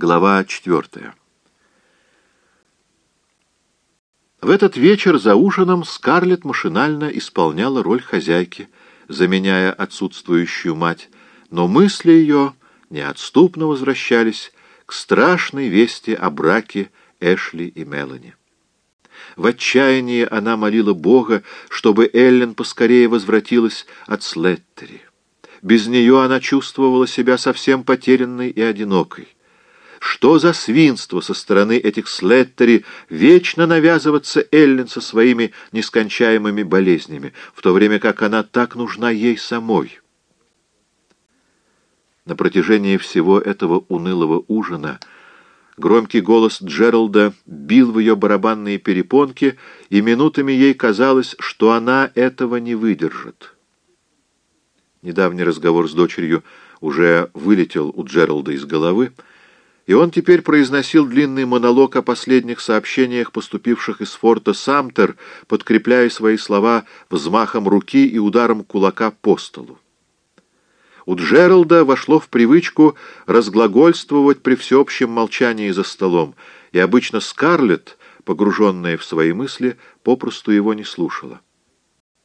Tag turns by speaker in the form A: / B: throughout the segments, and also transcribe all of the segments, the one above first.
A: Глава четвертая. В этот вечер за ужином Скарлетт машинально исполняла роль хозяйки, заменяя отсутствующую мать, но мысли ее неотступно возвращались к страшной вести о браке Эшли и Мелани. В отчаянии она молила Бога, чтобы Эллен поскорее возвратилась от Слеттери. Без нее она чувствовала себя совсем потерянной и одинокой. Что за свинство со стороны этих Слеттери вечно навязываться Эллен со своими нескончаемыми болезнями, в то время как она так нужна ей самой? На протяжении всего этого унылого ужина громкий голос Джералда бил в ее барабанные перепонки, и минутами ей казалось, что она этого не выдержит. Недавний разговор с дочерью уже вылетел у Джералда из головы, и он теперь произносил длинный монолог о последних сообщениях, поступивших из форта Самтер, подкрепляя свои слова взмахом руки и ударом кулака по столу. У Джералда вошло в привычку разглагольствовать при всеобщем молчании за столом, и обычно Скарлетт, погруженная в свои мысли, попросту его не слушала.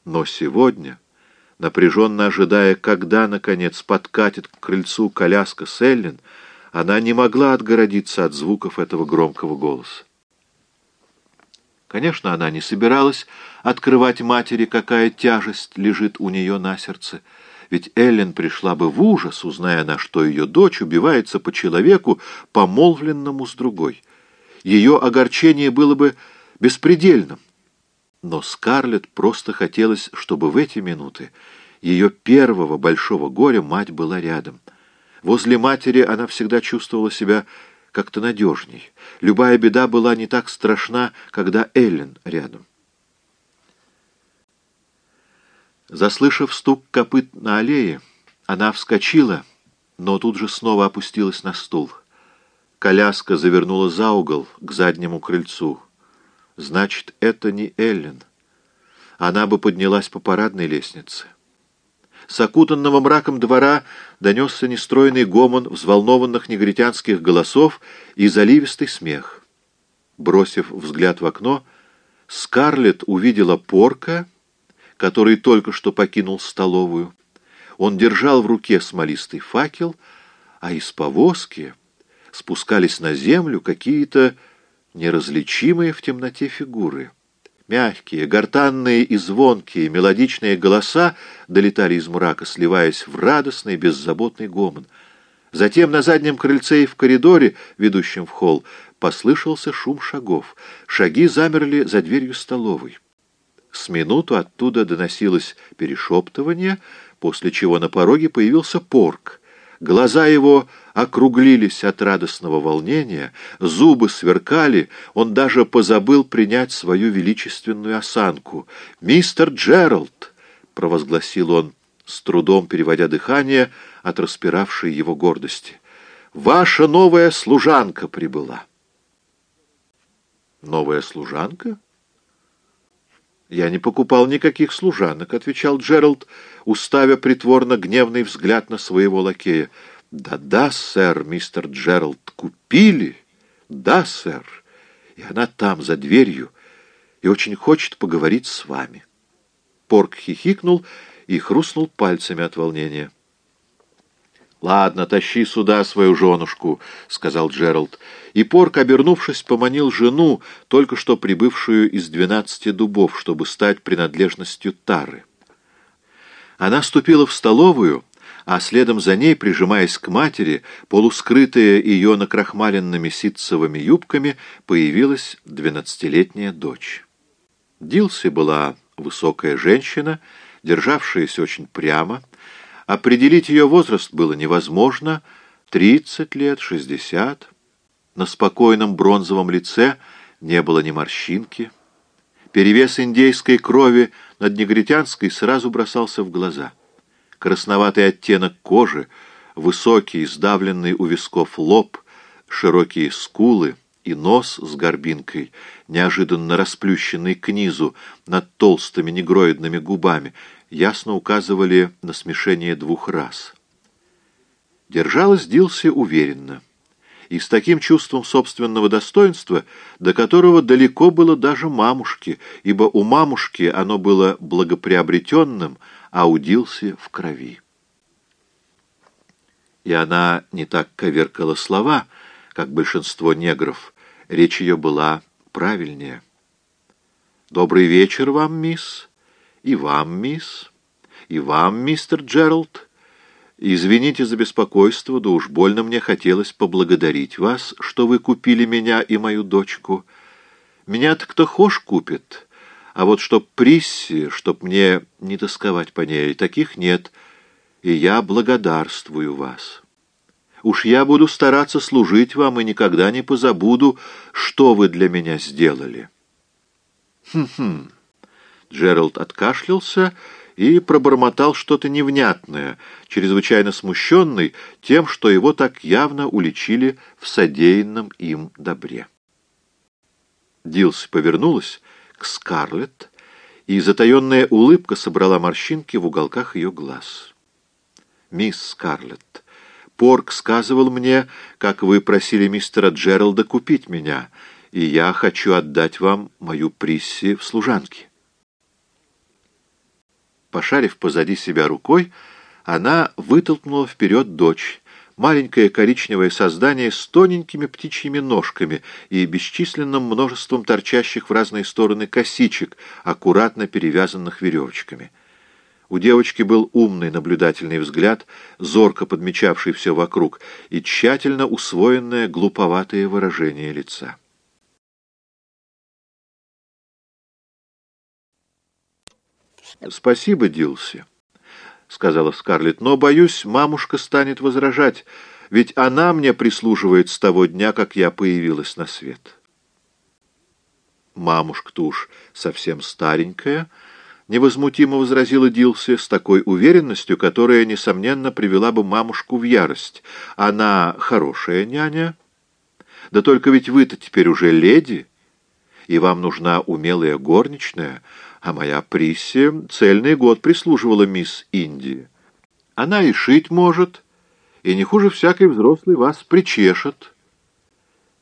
A: Но сегодня, напряженно ожидая, когда, наконец, подкатит к крыльцу коляска Селлин, она не могла отгородиться от звуков этого громкого голоса. Конечно, она не собиралась открывать матери, какая тяжесть лежит у нее на сердце, ведь Эллен пришла бы в ужас, узная на что ее дочь убивается по человеку, помолвленному с другой. Ее огорчение было бы беспредельным. Но Скарлетт просто хотелось, чтобы в эти минуты ее первого большого горя мать была рядом — Возле матери она всегда чувствовала себя как-то надежней. Любая беда была не так страшна, когда Эллен рядом. Заслышав стук копыт на аллее, она вскочила, но тут же снова опустилась на стул. Коляска завернула за угол к заднему крыльцу. Значит, это не Эллен. Она бы поднялась по парадной лестнице. С окутанного мраком двора донесся нестройный гомон взволнованных негритянских голосов и заливистый смех. Бросив взгляд в окно, Скарлетт увидела порка, который только что покинул столовую. Он держал в руке смолистый факел, а из повозки спускались на землю какие-то неразличимые в темноте фигуры — Мягкие, гортанные и звонкие, мелодичные голоса долетали из мрака, сливаясь в радостный, беззаботный гомон. Затем на заднем крыльце и в коридоре, ведущем в холл, послышался шум шагов. Шаги замерли за дверью столовой. С минуту оттуда доносилось перешептывание, после чего на пороге появился порк — Глаза его округлились от радостного волнения, зубы сверкали, он даже позабыл принять свою величественную осанку. «Мистер Джеральд!» — провозгласил он, с трудом переводя дыхание от распиравшей его гордости. «Ваша новая служанка прибыла!» «Новая служанка?» «Я не покупал никаких служанок», — отвечал Джеральд, уставя притворно гневный взгляд на своего лакея. «Да-да, сэр, мистер Джеральд, купили? Да, сэр. И она там, за дверью, и очень хочет поговорить с вами». Порк хихикнул и хрустнул пальцами от волнения. «Ладно, тащи сюда свою женушку», — сказал Джеральд. И Порк, обернувшись, поманил жену, только что прибывшую из двенадцати дубов, чтобы стать принадлежностью Тары. Она ступила в столовую, а следом за ней, прижимаясь к матери, полускрытая ее накрахмаленными ситцевыми юбками, появилась двенадцатилетняя дочь. Дилси была высокая женщина, державшаяся очень прямо, Определить ее возраст было невозможно. Тридцать лет, шестьдесят. На спокойном бронзовом лице не было ни морщинки. Перевес индейской крови над негритянской сразу бросался в глаза. Красноватый оттенок кожи, высокий, сдавленный у висков лоб, широкие скулы и нос с горбинкой, неожиданно расплющенный к низу над толстыми негроидными губами, ясно указывали на смешение двух рас. Держалась Дилси уверенно. и с таким чувством собственного достоинства, до которого далеко было даже мамушке, ибо у мамушки оно было благоприобретенным, а у Дилси в крови. И она не так коверкала слова, как большинство негров, речь ее была правильнее. «Добрый вечер вам, мисс, и вам, мисс, и вам, мистер Джеральд». Извините за беспокойство, да уж больно мне хотелось поблагодарить вас, что вы купили меня и мою дочку. Меня-то кто хошь купит, а вот чтоб Присси, чтоб мне не тосковать по ней, таких нет, и я благодарствую вас. Уж я буду стараться служить вам и никогда не позабуду, что вы для меня сделали. Хм-хм. Джеральд откашлялся и пробормотал что-то невнятное, чрезвычайно смущенный тем, что его так явно уличили в содеянном им добре. Дилси повернулась к Скарлетт, и затаенная улыбка собрала морщинки в уголках ее глаз. «Мисс Скарлетт, Порк сказывал мне, как вы просили мистера Джералда купить меня, и я хочу отдать вам мою Присси в служанке». Пошарив позади себя рукой, она вытолкнула вперед дочь, маленькое коричневое создание с тоненькими птичьими ножками и бесчисленным множеством торчащих в разные стороны косичек, аккуратно перевязанных веревочками. У девочки был умный наблюдательный взгляд, зорко подмечавший все вокруг, и тщательно усвоенное глуповатое выражение лица. «Спасибо, Дилси», — сказала Скарлетт, — «но, боюсь, мамушка станет возражать, ведь она мне прислуживает с того дня, как я появилась на свет». «Мамушка-то уж совсем старенькая», — невозмутимо возразила Дилси с такой уверенностью, которая, несомненно, привела бы мамушку в ярость. «Она хорошая няня. Да только ведь вы-то теперь уже леди, и вам нужна умелая горничная» а моя Присси цельный год прислуживала мисс Индии. Она и шить может, и не хуже всякой взрослой вас причешет.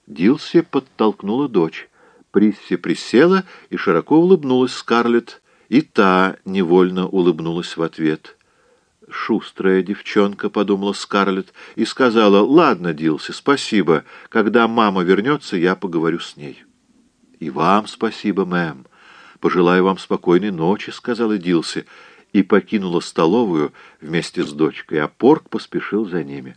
A: Дилси подтолкнула дочь. Присси присела и широко улыбнулась Скарлетт, и та невольно улыбнулась в ответ. «Шустрая девчонка», — подумала Скарлетт, и сказала, «Ладно, Дилси, спасибо. Когда мама вернется, я поговорю с ней». «И вам спасибо, мэм». «Пожелаю вам спокойной ночи», — сказала Дилси, и покинула столовую вместе с дочкой, а Порк поспешил за ними.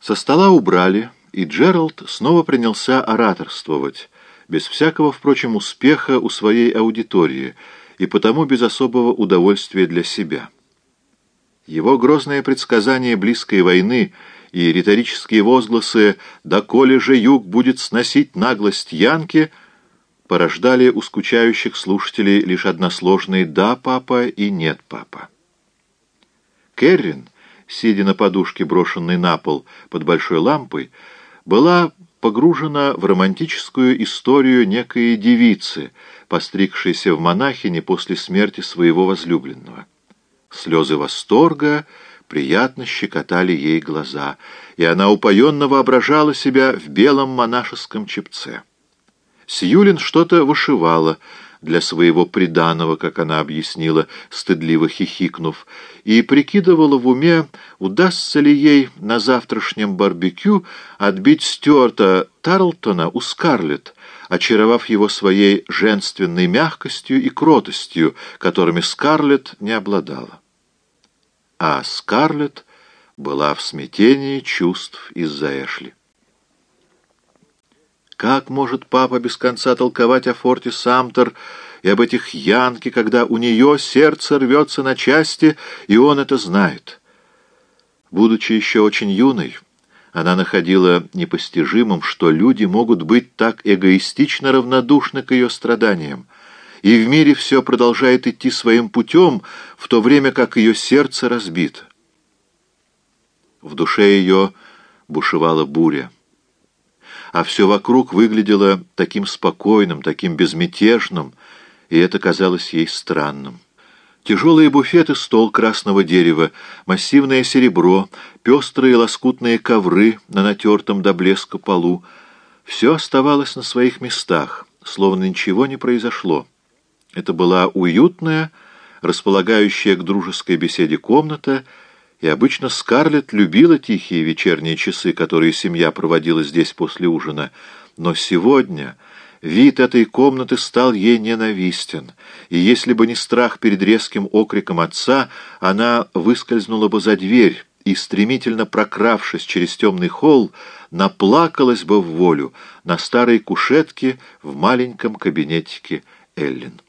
A: Со стола убрали, и Джеральд снова принялся ораторствовать, без всякого, впрочем, успеха у своей аудитории и потому без особого удовольствия для себя. Его грозное предсказание близкой войны и риторические возгласы «доколе же юг будет сносить наглость Янки» порождали у скучающих слушателей лишь односложные «да, папа» и «нет, папа». Керрин, сидя на подушке, брошенной на пол под большой лампой, была погружена в романтическую историю некой девицы, постригшейся в монахине после смерти своего возлюбленного. Слезы восторга приятно щекотали ей глаза, и она упоенно воображала себя в белом монашеском чепце. Сьюлин что-то вышивала для своего приданого, как она объяснила, стыдливо хихикнув, и прикидывала в уме, удастся ли ей на завтрашнем барбекю отбить Стюарта Тарлтона у Скарлетт, очаровав его своей женственной мягкостью и кротостью, которыми Скарлетт не обладала. А Скарлетт была в смятении чувств из-за Эшли. Как может папа без конца толковать о форте Самтер и об этих Янке, когда у нее сердце рвется на части, и он это знает? Будучи еще очень юной, она находила непостижимым, что люди могут быть так эгоистично равнодушны к ее страданиям, и в мире все продолжает идти своим путем, в то время как ее сердце разбито. В душе ее бушевала буря а все вокруг выглядело таким спокойным, таким безмятежным, и это казалось ей странным. Тяжелые буфеты, стол красного дерева, массивное серебро, пестрые лоскутные ковры на натертом до блеска полу — все оставалось на своих местах, словно ничего не произошло. Это была уютная, располагающая к дружеской беседе комната, и обычно Скарлетт любила тихие вечерние часы, которые семья проводила здесь после ужина. Но сегодня вид этой комнаты стал ей ненавистен, и если бы не страх перед резким окриком отца, она выскользнула бы за дверь и, стремительно прокравшись через темный холл, наплакалась бы в волю на старой кушетке в маленьком кабинетике Эллен.